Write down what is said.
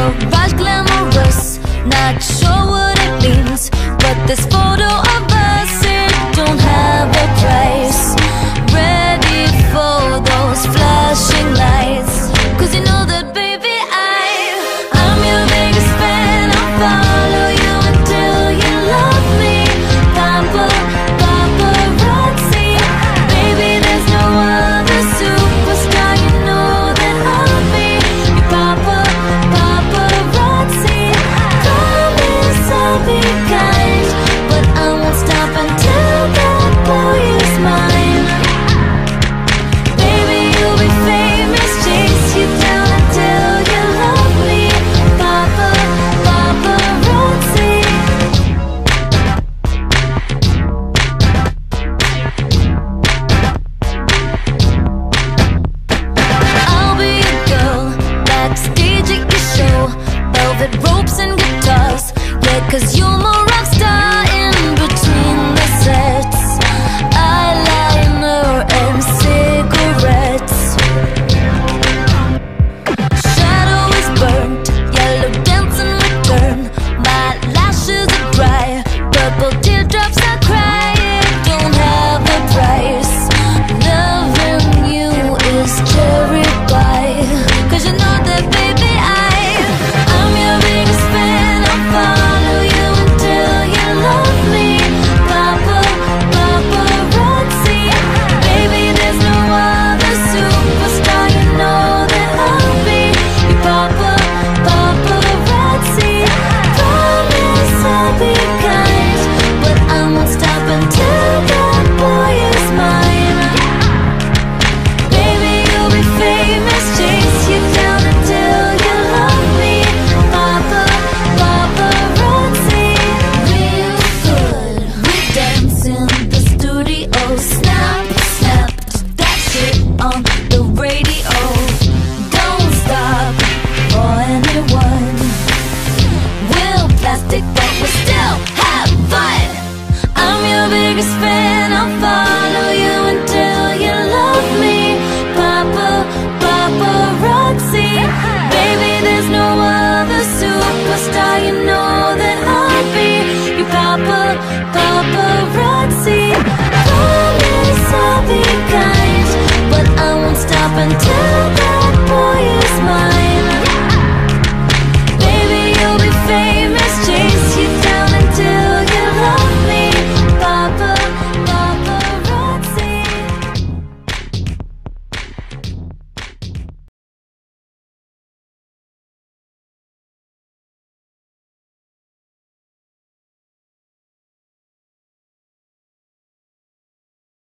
so glamorous Not sure what it means But this photo Cause you every spin I'll follow you until you love me. Papa, Papa Roxy. Baby, there's no other superstar you know that I'll be your Papa, Papa Roxy. Promise I'll be kind But I won't stop until that boy is mine.